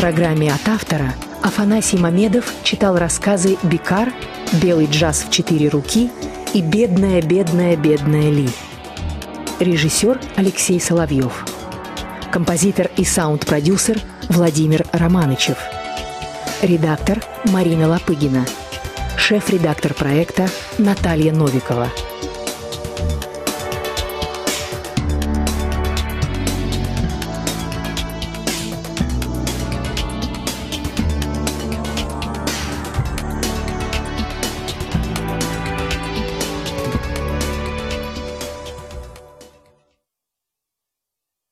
программе от автора Афанасий Мамедов читал рассказы «Бикар», «Белый джаз в четыре руки» и «Бедная, бедная, бедная Ли». Режиссер Алексей Соловьев. Композитор и саунд-продюсер Владимир Романычев. Редактор Марина Лопыгина. Шеф-редактор проекта Наталья Новикова.